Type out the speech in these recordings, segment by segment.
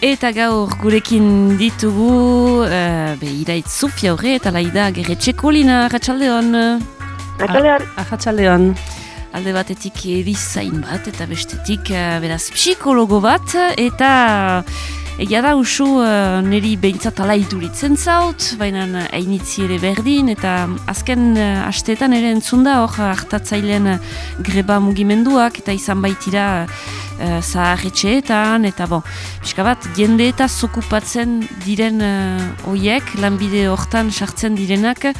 Eta gaur gurekin ditugu uh, be iraitz Sofia horre eta laida gerretxekolina. Arratxaldeon Arratxaldeon Arratxaldeon Alde batetik erizain bat eta bestetik uh, beraz psikologo bat eta Egia da usu uh, niri behintzat ala iduritzen zaut, baina hainitzi ere berdin, eta azken uh, asteetan ere entzunda hor hartatzailean greba mugimenduak, eta izan baitira uh, zaharretxeetan, eta bon, pixka bat, jende eta zokupatzen diren uh, lanbide hortan sartzen direnak,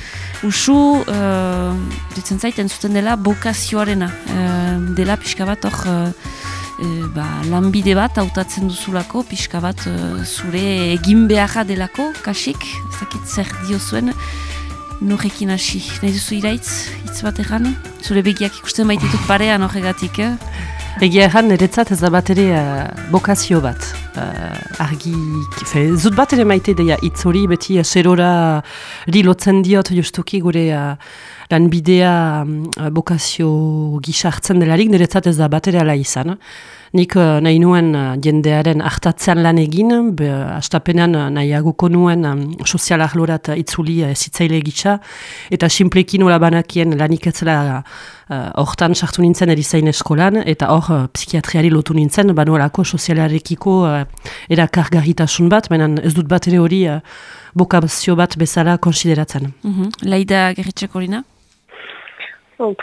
usu, uh, ditzen zaiten zuten dela, bokazioarena, uh, dela pixka hor, uh, ba, lanbide bat hautatzen duzulako, pixka bat zure egin beharra delako, kasik, zakit zer dio zuen, norrekin hasi. Nahi duzu iraitz, hitz bat egan? Zure begiak ikusten baititut parean horregatik, eh? Egia erran, niretzat ez da bat ere uh, bokazio bat. Uh, argi, fe, zut bat ere maite deia hitz hori beti uh, serora rilotzen diot justuki gure uh, lanbidea uh, bokazio gisa hartzen delarik, niretzat ez da bat ere ala izan. Nik uh, nahi nuen uh, jendearen hartatzean lan egin, be, astapenean uh, nahi aguko nuen um, sozial ahlorat uh, itzuli uh, zitzaile gisa, eta simplekin nola banakien lanik etzela hortan uh, sartu nintzen erizain eskolan, eta hor uh, psikiatriari lotu nintzen, banuelako sozialarekiko uh, erakargarritasun bat, baina ez dut bat ere hori uh, bokazio bat bezala konsideratzen. Mm -hmm. Laida gerritxeko horina? Uh,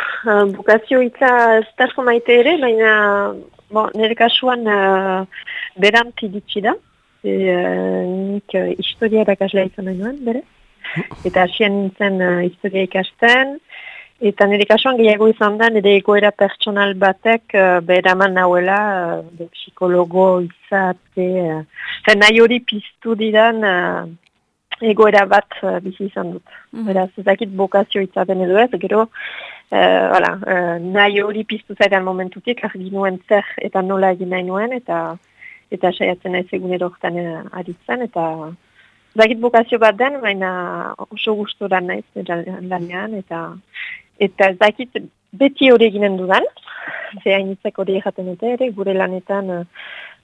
bokazio itza ez maite ere, baina Bon, nire kasuan uh, berant iditsi da. E, uh, nik uh, historia erakaslea izan nuen, bere. Eta asien nintzen uh, historia ikasten. Eta nire kasuan gehiago izan da, nire egoera pertsonal batek uh, beraman nahuela, uh, psikologo izate. Uh, nahi hori piztu didan uh, egoera bat uh, bizi izan dut. Mm Beraz, ezakit bokazio izaten edo ez, gero, Uh, voilà, uh, nahi hori piztu zaidan momentutik, argi nuen zer eta nola egin nahi nuen, eta eta saiatzen nahi zegun erortan uh, aritzen, eta zakit bokazio bat den, baina oso guztoran nahi lanean, eta eta zakit beti hori eginen dudan, ze hainitzak hori egaten dute ere, gure lanetan,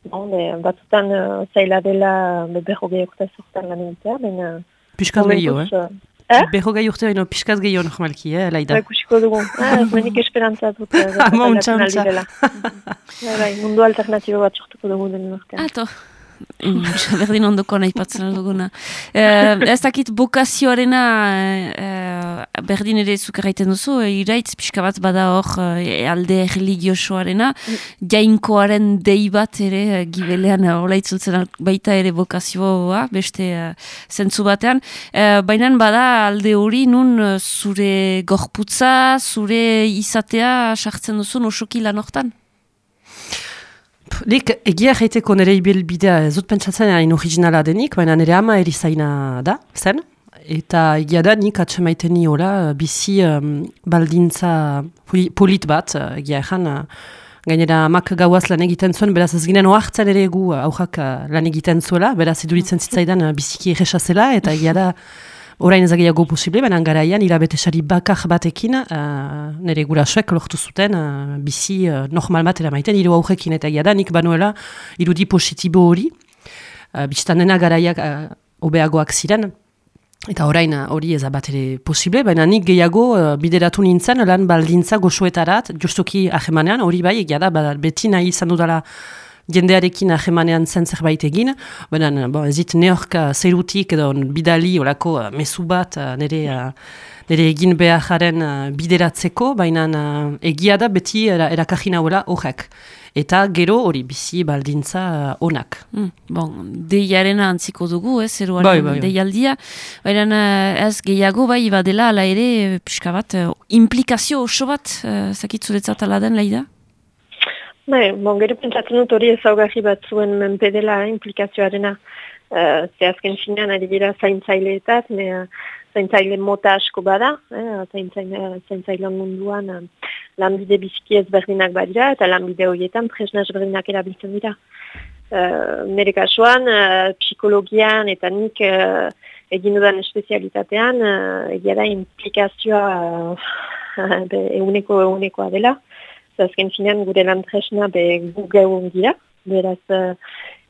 uh, bon, batzutan uh, zaila dela berro gehiagotan zortan lanetan, baina... Piskat gehiago, eh? Eh? Beho gai urte baino piskaz gehiago normalki, eh, Laida? Bai, kusiko dugu. Ah, menik esperantza dut. Ama, untsa, untsa. Mundu alternatibo bat sortuko dugu den urtean. Ato. berdin ondoko nahi patzen duguna. Uh, ez dakit bokazioarena uh, berdin ere zukarraiten duzu, uh, iraitz pixka bat bada hor uh, alde religiosoarena, mm. jainkoaren dei bat ere uh, gibelean uh, baita ere bokazioa, beste uh, zentzu batean. Uh, Baina bada alde hori nun zure gorputza, zure izatea sartzen duzu nosoki lan hortan? Lik, egia jaiteko nire ibilbidea ez dut pentsatzen hain originala denik, baina nire ama erizaina da, zen. Eta egia da nik atxemaiten niola bizi um, baldintza polit bat, egia ezan, gainera amak gauaz lan egiten zuen, beraz ez ginen oartzen ere gu aujak lan egiten zuela, beraz iduritzen zitzaidan biziki egresazela, eta egia da orain ezagiago posible, baina garaian irabetesari bakar batekin uh, nire gurasoek lortu zuten uh, bizi uh, normal bat eramaiten, hiru aurrekin eta da nik banuela irudi positibo hori, uh, biztan dena garaiak uh, obeagoak ziren, Eta orain hori ez bat ere posible, baina nik gehiago uh, bideratu nintzen lan baldintza goxoetarat, justuki ahemanean, hori bai, egia da, beti nahi izan dudala jendearekin ahemanean zen zerbait egin, baina bon, ez dit neorka zerutik edo bidali olako uh, mesu bat uh, nire, uh, nire egin beharren uh, bideratzeko, baina uh, egia da beti erakajina hola horrek. Eta gero hori bizi baldintza onak. Mm, bon, deiaren antziko dugu, ez, eh, bai, bai, bai. deialdia. Baina ez gehiago bai badela ala ere, pixka bat, implikazio oso bat, uh, zakitzuretzat ala den, laida? Bai, bon, gero pentsatzen dut hori ezaugarri bat zuen menpedela implikazioarena. Uh, ze azken finean ari dira zaintzaileetat, me, uh, zaintzaile mota asko bada, eh, zaintzaile, zaintzaile munduan uh, lanbide biziki ezberdinak badira, eta lanbide horietan tresna ezberdinak erabiltzen dira. Uh, nere kasuan, uh, psikologian eta nik uh, egin dudan espezialitatean, uh, egia da implikazioa uh, euneko eunekoa dela, Zazken finean gure lan tresna be gu gira, beraz uh,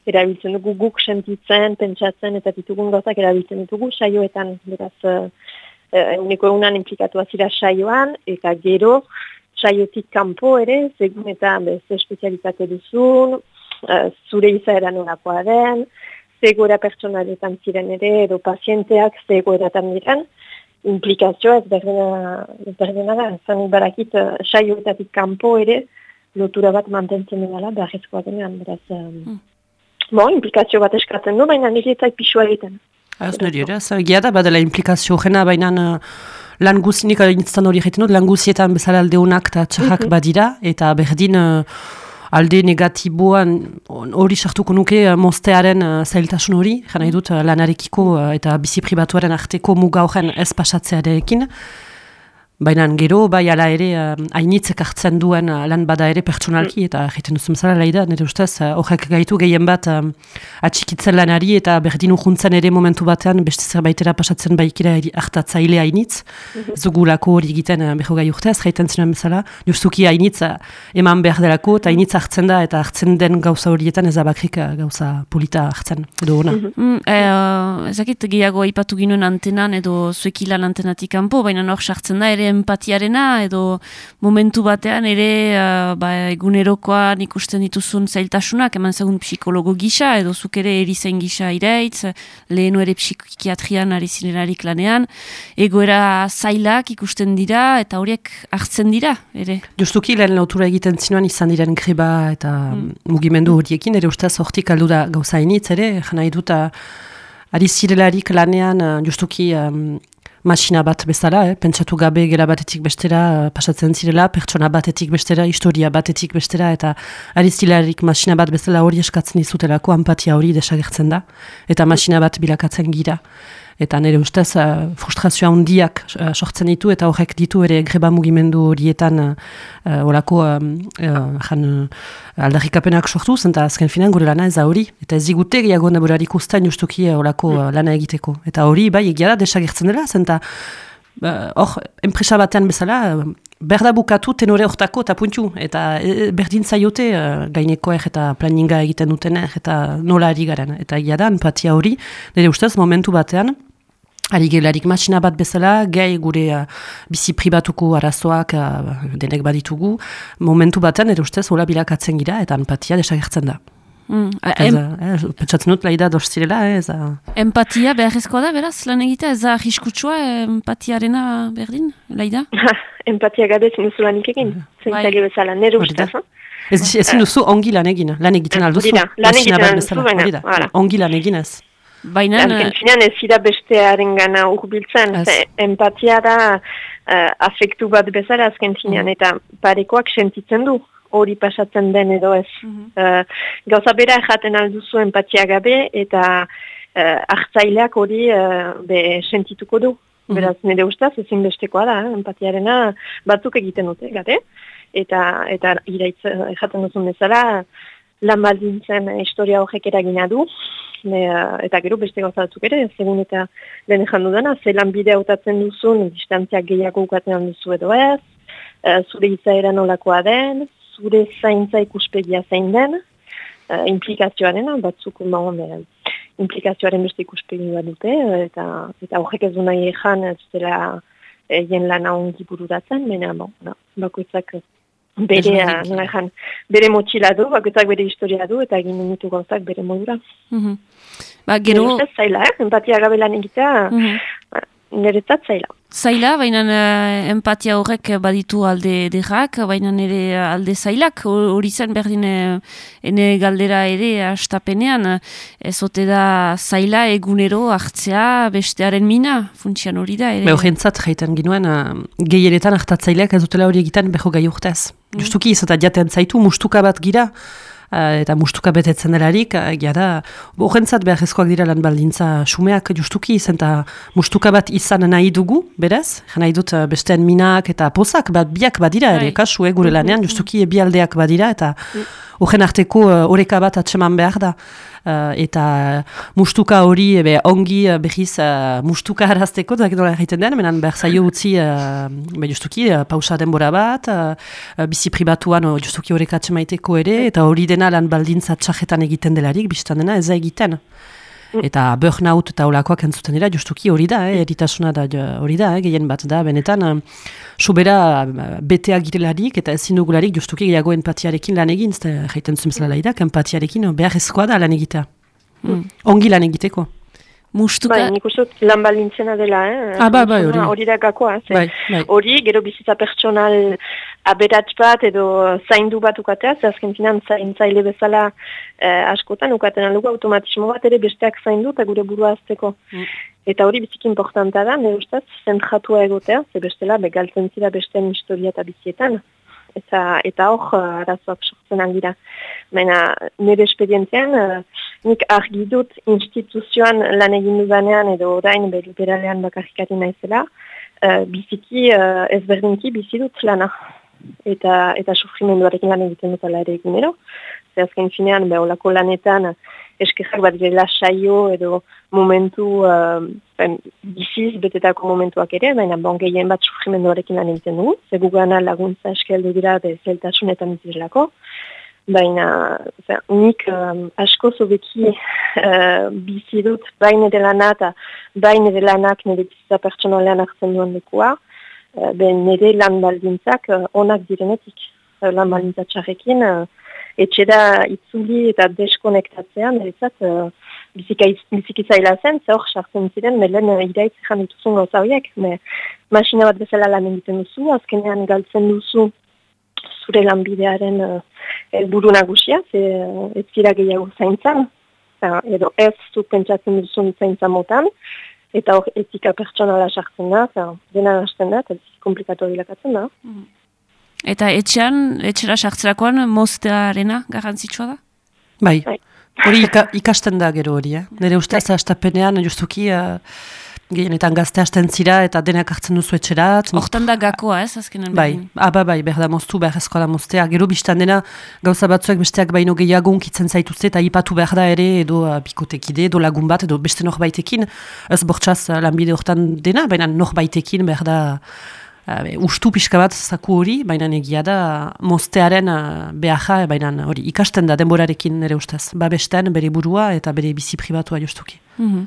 erabiltzen dugu guk sentitzen, pentsatzen eta ditugun gauzak erabiltzen ditugu saioetan, beraz, uh, uniko egunan implikatu azira saioan, eta gero saiotik kanpo ere, segun eta bez espezialitate duzun, uh, zure izaera norakoa den, zegoera pertsonaletan ziren ere, edo pazienteak zegoeratan diren, implikazioa ez berdena, ez berdena da, zan barakit uh, saioetatik kanpo ere, lotura bat mantentzen dela beharrezkoa denean, beraz, um, mm. implikazio bat eskatzen du, baina nire eta pisua egiten. Ez nire, ez, gira da, badela implikazio jena, baina uh, lan guzinik, hori egiten dut, lan guzietan bezala aldeunak eta txarrak mm -hmm. badira, eta berdin, uh, alde negatiboan hori sartuko nuke uh, moztearen uh, zailtasun hori, jana edut uh, lanarekiko eta bizi pribatuaren arteko muga horren ez pasatzearekin. Baina gero, bai ala ere, uh, hainitzek hartzen duen uh, lan bada ere pertsonalki, mm. eta egiten duzu zara laida, nire ustez, uh, horrek gaitu gehien bat um, atxikitzen lanari, eta berdin urjuntzen ere momentu batean, beste zerbaitera pasatzen baikira hartatzaile hainitz, mm -hmm. zugulako hori egiten uh, beho gai urteaz, gaiten zinuen bezala, justuki hainitz uh, eman behar delako, eta hainitz hartzen da, eta hartzen den gauza horietan ez abakrik uh, gauza polita hartzen, edo hona. Mm -hmm. mm, eh, ezakit gehiago ipatu ginen antenan, edo zuekilan antenatik kanpo, baina hor sartzen da ere empatiarena edo momentu batean ere uh, ba, egunerokoan ikusten dituzun zailtasunak eman zagun psikologo gisa edo zuk ere erizain gisa iraitz lehenu ere psikiatrian ari zinerarik lanean. Egoera zailak ikusten dira eta horiek hartzen dira ere. Justuki lehen lautura egiten zinuan izan diren greba eta mm. mugimendu horiekin ere ustez hortik aldu da gauzainitz ere jana eduta Ari zirelarik lanean, justuki um, masina bat bezala, eh? pentsatu gabe gela batetik bestera uh, pasatzen zirela, pertsona batetik bestera, historia batetik bestera, eta aristilarik masina bat bezala hori eskatzen izutelako, empatia hori desagertzen da, eta masina bat bilakatzen gira eta nire ustez uh, frustrazioa handiak uh, sortzen ditu eta horrek ditu ere greba mugimendu horietan uh, uh, orako uh, aldarrikapenak sortu eta azken finan gure lana ez da hori. Eta ez digute gehiago naburarik ustain justuki orako uh, lana egiteko. Eta hori bai egia da desagertzen dela. Zenta hor uh, enpresa batean bezala Berda bukatu tenore hortako eta puntu, eta berdin zaiote uh, gainekoek eta planinga egiten dutenek eta nola ari garen. Eta egia da, empatia hori, nire ustez, momentu batean, Ari gelarik masina bat bezala, gai gure uh, bizi pribatuko arazoak uh, denek baditugu, momentu batean ere ustez hola bilakatzen gira eta empatia desagertzen da. Mm. Ez, eh, Pentsatzen dut laida dorzirela, ez Empatia beharrezkoa da, beraz, lan egita, ez da riskutsua empatiarena berdin, laida? empatia gabe zen duzu lan egin, bai. bezala, nero ustaz. Ez, ez duzu ongi lan egin, lan egiten alduzu. Lan egiten alduzu, baina. Ongi lan egin ez. Baina... Azken ez zira bestearen gana urbiltzen. Empatia da uh, afektu bat bezala azken finean, mm. eta parekoak sentitzen du hori pasatzen den edo ez. Mm -hmm. gauza bera jaten alduzu empatia gabe, eta uh, hartzaileak hori uh, be sentituko du. Mm Beraz, nire ustaz, ezin bestekoa da, empatiarena batzuk egiten dute, gate? Eta, eta iraitz, jaten duzun bezala, lan baldintzen historia horrek eragina du, uh, eta gero beste gauzatzuk ere, segun eta lehen jandu dena, zelan bide hautatzen duzun, distantziak gehiago ukatzen duzu edo ez, zure izaera nolakoa den, zure zaintza ikuspegia zein den, uh, implikazioaren, batzuk mauen beren, implikazioaren beste ikuspegia dute, eta, eta horrek ez du nahi ezan, ez dela jen lana ongi bururatzen, mena, bon, no, bakoitzak bere, nola bere motxila du, bakoitzak bere historia du, eta egin minutu gauzak bere modura. Mm -hmm. Ba, gero... zaila, eh? empatia gabelan egitea, mm -hmm. niretzat zaila. Zaila, baina uh, empatia horrek baditu alde derrak, baina nire alde zailak, hori zen berdin ene galdera ere astapenean, ez ote da zaila egunero hartzea bestearen mina, funtsian hori da. Ere. Beho jentzat jaiten ginoen, uh, gehienetan hartatzaileak ez dutela hori egiten beho gai urtez. Mm. Justuki ez eta jaten zaitu, mustuka bat gira, eta mustuka betetzen delarik, uh, egia da, horrentzat behar ezkoak dira lan baldintza sumeak justuki izan, eta mustuka bat izan nahi dugu, berez, nahi dut uh, besteen minak eta pozak, bat biak badira, ere, bai. kasu, gure lanean, justuki ebialdeak badira, eta horren arteko uh, oreka bat atseman behar da. eta mustuka hori ebe, ongi uh, behiz uh, mustuka harazteko, eta nola egiten den, menan behar zaio utzi uh, be, justuki uh, pausa denbora bat, uh, bizi pribatuan uh, justuki horrek maiteko ere, eta hori dena lan baldintza txajetan egiten delarik, biztan dena ez da egiten. Eta burnout eta olakoak entzuten dira, justuki hori da, eh, eritasuna da hori da, eh, gehien bat da, benetan, sobera uh, betea girelarik eta ezin dugularik justuki gehiago empatiarekin lan egin, jaiten zumezela da, empatiarekin behar ezkoa da lan egitea. Mm. Ongi lan egiteko. Mustuka... Bai, nik uste lan balintzena dela, eh? Ah, bai, bai, hori. Hori da gakoa, bai, bai. Hori, gero bizitza pertsonal aberatz bat edo zaindu bat ukatea, ze azken finan zaintzaile bezala eh, askotan ukaten alugu automatismo bat ere besteak zaindu eta gure burua azteko. Mm. Eta hori bizik importanta da, nire ustez, zentratua egotea, ze bestela begaltzen zira besteen historia eta bizietan eta eta hor uh, arazoak sortzen aldira. Baina nire espedientzean, uh, nik argi dut instituzioan lan egin dudanean edo orain liberalean bakarrikari naizela, uh, biziki uh, ezberdinki bizi dut lana. Eta, eta sufrimenduarekin lan egiten dut ala ere egunero. Zer azken finean, beholako lanetan, eskerrak bat direla saio edo momentu uh, biziz betetako momentuak ere, baina bon gehien bat sufrimenduarekin lan egiten dugu, ze gugana laguntza eskeldu dira de zeltasunetan izilako, baina zer, nik um, asko zobeki uh, bizi dut baina de lanata, baina de lanak nire bizitza pertsonalean hartzen duen dekua, uh, ben nire lan baldintzak uh, onak direnetik, uh, lan baldintzak txarrekin, uh, etxeda itzuli eta deskonektatzean, erizat, uh, bizikitzaila zen, ze hor sartzen ziren, me lehen uh, iraitz ezan dituzun gauza horiek, me masina bat bezala lan egiten duzu, azkenean galtzen duzu zure lanbidearen uh, elburu nagusia, ze uh, ez gira gehiago zaintzan, uh, edo ez zu pentsatzen duzun zaintza motan, eta hor etika pertsonala sartzen da, dena hasten da, eta komplikatu hilakatzen da. Mm. Eta etxean, etxera sartzerakoan, moztearena garrantzitsua da? Bai, bai. hori ikasten da gero hori, eh? Nire ustez, bai. astapenean, justuki, uh, gehienetan gazte hasten zira eta denak hartzen duzu etxerat. Hortan da gakoa, ez, azkenan? Bai, aba ah, bai, behar da moztu, behar eskola moztea. Gero biztan dena, gauza batzuek besteak baino gehiago unkitzen zaituzte eta ipatu behar da ere, edo uh, bikotekide, edo lagun bat, edo beste norbaitekin. Ez bortxaz lanbide hortan dena, baina norbaitekin behar da uh, ustu pixka bat zaku hori, baina egia da moztearen uh, behaja, baina hori ikasten da denborarekin nire ustez. Babesten bere burua eta bere bizi pribatua justuki. Mm -hmm.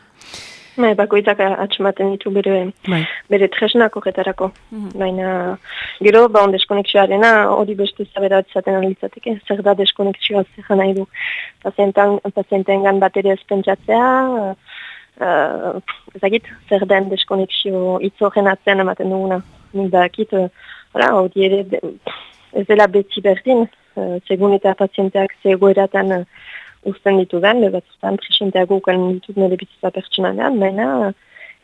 Bai, bakoitzak atxematen ditu bere, bai. bere tresnak horretarako. Mm Baina, gero, ba, on deskonexioarena hori beste zabera atzaten analitzateke. Zer da deskonexioa zer nahi du. Pazienten gan bat ere ezpentsatzea, uh, ezagit, zer den deskonexio itzoren atzen ematen duguna nik dakit, hori ere, ez dela beti berdin, uh, segun eta pazienteak zegoeratan uh, usten ditudan, batzutan presenteago ukan ditut nire bizitza pertsonalean, baina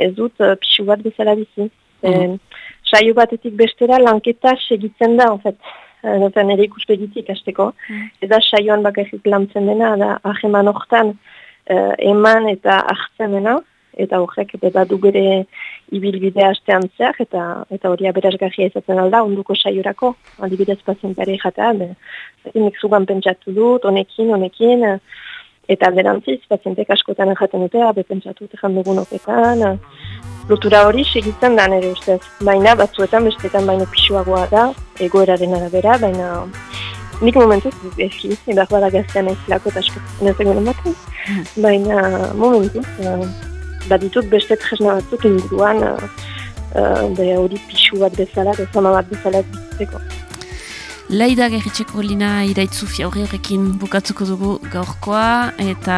ez dut uh, pixu bat bezala bizi. Mm. saio batetik bestera lanketa segitzen da, en fet, uh, nire ikuspegitik hasteko. Mm. Ez da saioan bakarrik lantzen dena, da aheman hortan uh, eman eta hartzen dena, eta horrek beba du bere ibilbidea astean zer, eta eta hori aberazgarria izaten alda, onduko saiorako, adibidez pazientare jatea, nik zugan pentsatu dut, honekin, honekin, eta berantziz, pazientek askotan jaten dute, abe pentsatu tejan dugun oketan, lotura hori segitzen da nire ustez, baina batzuetan bestetan baino pixuagoa da, egoeraren arabera, baina nik momentuz, ezki, edar bada gaztean ez lako eta egon ematen, hmm. baina momentuz, baditut beste tresna batzuk inguruan uh, uh, hori pixu bat bezala, bezama bat bezala bizitzeko. Laida gerritxeko lina iraitzu fiaurri horrekin bukatzuko dugu gaurkoa eta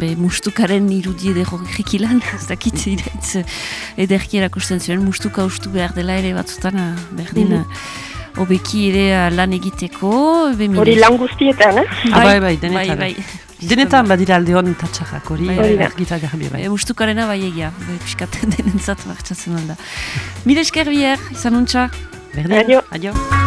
be, mustukaren irudi edo horrekilan, ez dakit iraitz ederki erakusten zuen, mustuka ustu behar dela ere batzutan berdin mm -hmm. obeki ere lan egiteko. Hori lan guztietan, eh? Bai, bai, bai, denetan. Bai, bai. Denetan badira alde hon tatxarrak, hori argita garbi bai. Mustukarena bai egia, bai piskaten denentzat martxatzen alda. Mire esker bier, izan untxa. Berdin, adio. adio.